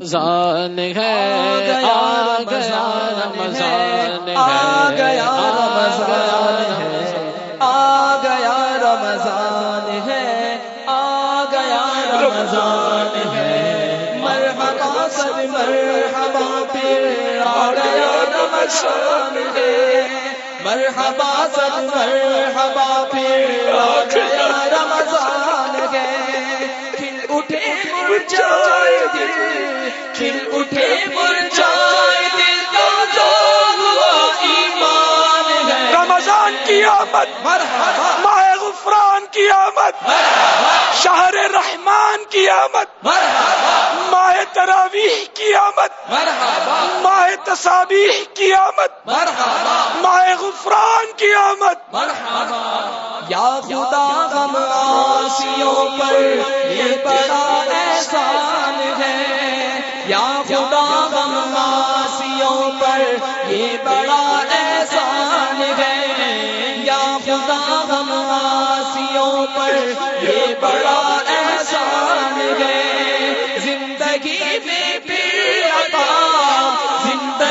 رمضان ہے آ گیا رمضان آ گیا رمضان ہے۔ آ گیا رمضان ہے آ گیا رمضان ہے۔ مرحبا سب مرحبا پھر آ گیا رمضان ہے۔ مرحبا سب مرحبا پھر آ گیا مرجائے دل کھل اٹھے مرجائے دل کا ہوا ایمان ہے۔ رمضان کی آمد۔ آمد شہر رحمان کی آمد ماہ تراویح کی آمد ماہ تصابیح کی آمد ماہ غفران کی آمد یا خدا غم آسیوں پر یہ بڑا احسان ہے۔ یا خدا غم آسیوں پر یہ بڑا احسان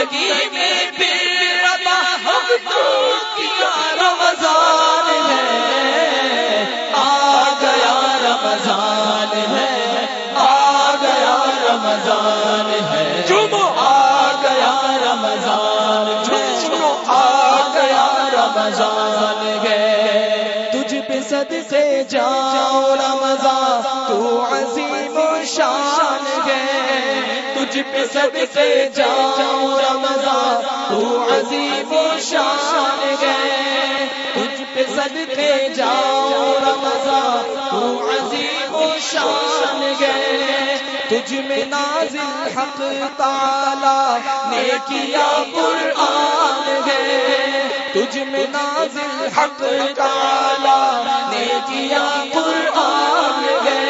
زندگی میں پھر ہم تو کیا رمضان ہے؟ آ گیا رمضان ہے آ گیا رمضان ہے۔ جمو آ گیا رمضان سنو آ گیا رمضان تجھ جاؤ، رمضان تو عظیم و شان ہے۔ تجھ پہ صد سے جاؤ، رمضان تو عظیم و شان ہے۔ تجھ پہ صد کے جاؤ، رمضان تو عظیم و شان ہے۔ تجھ میں نازل حق تعالی نے کیا قرآن ہے۔ تجھ میں نازل حق تعالی کیا قرآن ہے؟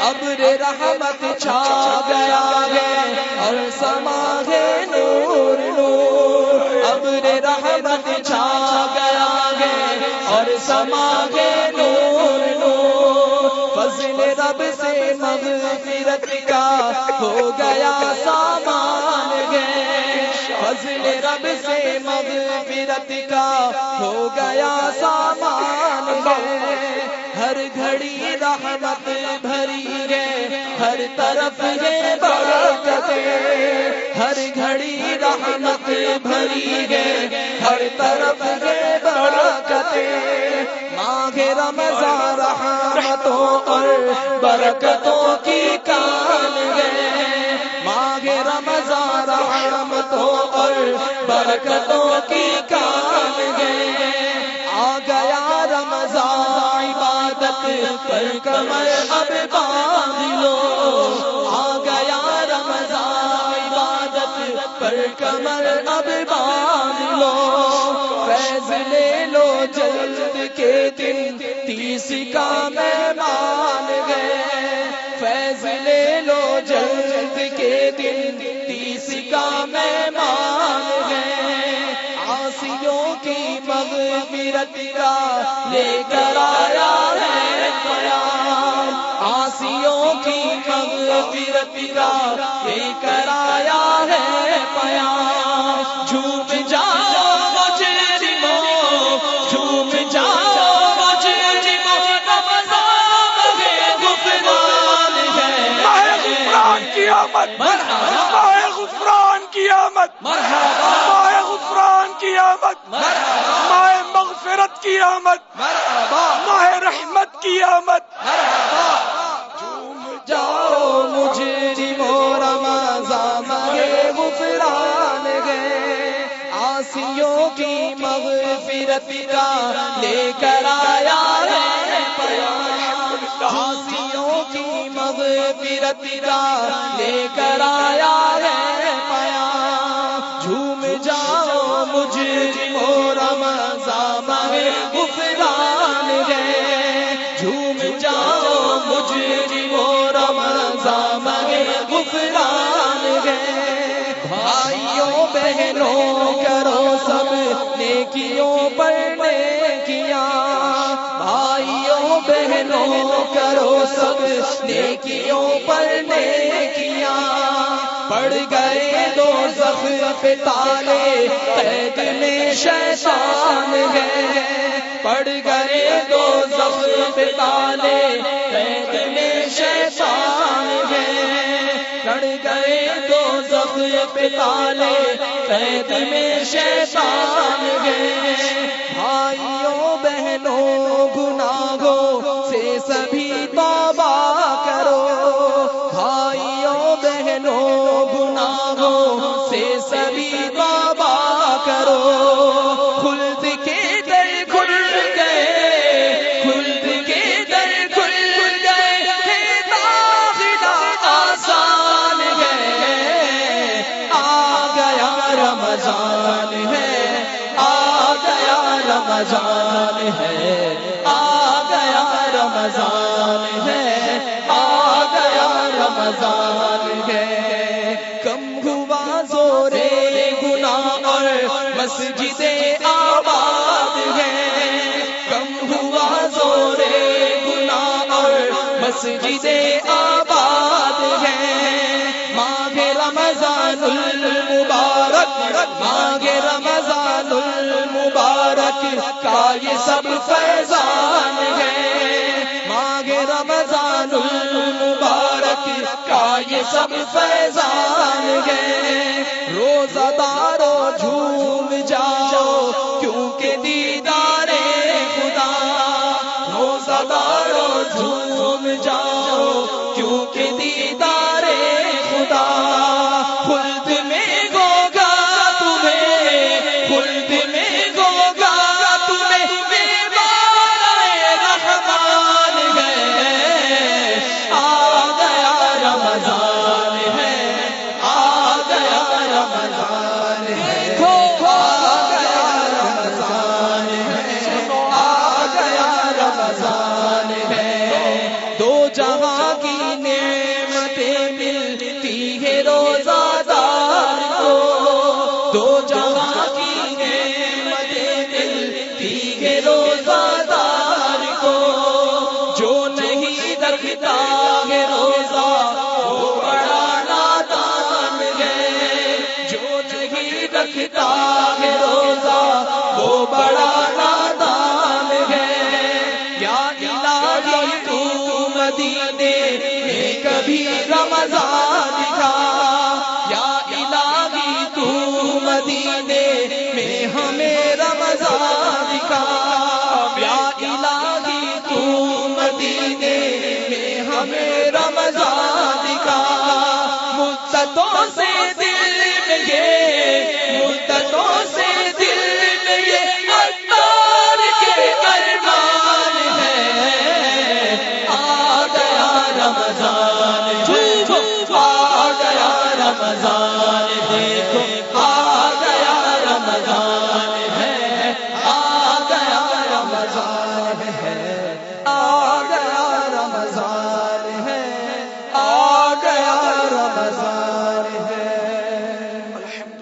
ابر رحمت چھا گیا ہے اور سما ہے نور نور۔ ابر رحمت چھا گیا ہے اور سما ہے نور نور۔ فضل رب سے مغفرت کا ہو گیا سامان۔ فضل رب سے مغفرت کا ہو گیا سامان ہر گھڑی رحمت بھری ہے، ہر طرف ہے برکت۔ ہر گھڑی رحمت بھری ہے، ہر طرف ہے برکت۔ ماہ رمضان رحمتوں اور برکتوں کی برکتوں کی کان گئے آ گیا رمضان عبادت پر کمر اب باندھ لو۔ آ گیا رمضان عبادت پر کمر اب باندھ لو۔ فیض لے لو جلد کے دن، تیس کا مہمان گئے فیض لے لو جلد کے دن، تیس کا مہمان مغفرت کا لے کر آیا ہے پیام آسیوں کی مغفرت کا لے کر آیا ہے پیام جھوم جاؤ غفران، کی آمد؟ مرحبا ماہ غفران، کی آمد؟ مرحبا غفران کی آمد۔ مرحبا۔ ماہ رحمت کی آمد۔ مرحبا۔ جھوم جاؤ مجرموں رمضان مگے غفران گئے آسیوں کی مغفرت کا لے کر آیا ہے۔ آسیوں کی مغفرت کا لے کر آیا ہے۔ پیام۔ جھوم جاؤ مجرموں نو کرو سب نیکیوں پر نیکیاں بھائیوں، بہنوں کرو سب نیکیوں پر نیکیاں پڑ گئے دو زخم تالے قید میں شیطان ہے۔ پڑ گئے دو زخم تالے قید میں شیطان گئے جان ہے۔ آ گیا رمضان ہے۔ آ گیا رمضان ہے۔ کم ہوا زورے گناہ اور مسجدیں آباد ہے۔ کم ہوا زورے گناہ اور مسجدیں آباد ہے۔ ماں رمضان اللہ کا یہ سب فیضان ہے۔ مانگ رمضان المبارک کا یہ سب فیضان ہے۔ روزہ دارو جھوم جاؤ کیونکہ دیدار خدا۔ روزہ دارو جھوم جاؤ کیونکہ دیدار